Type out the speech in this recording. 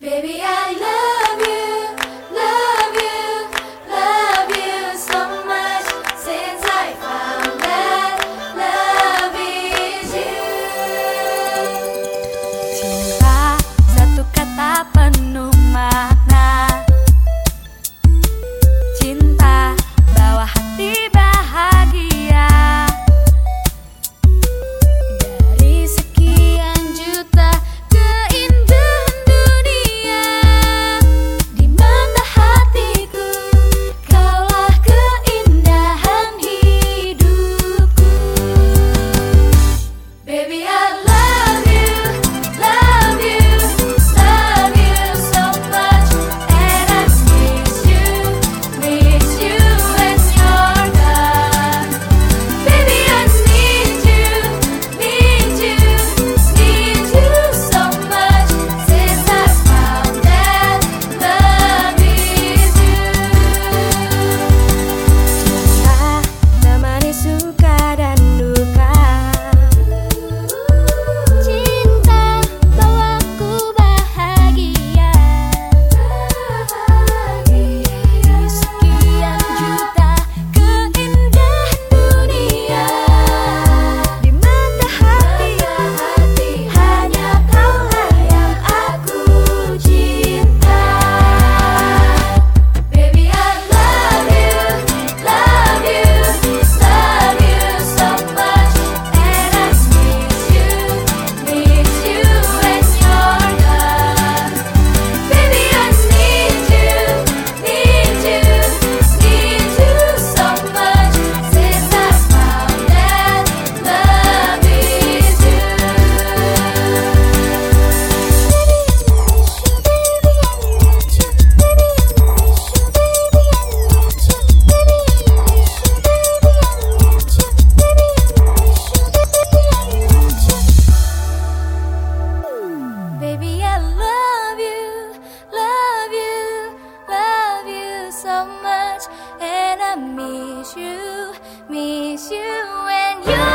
Baby, I love much, and I miss you, miss you, and you.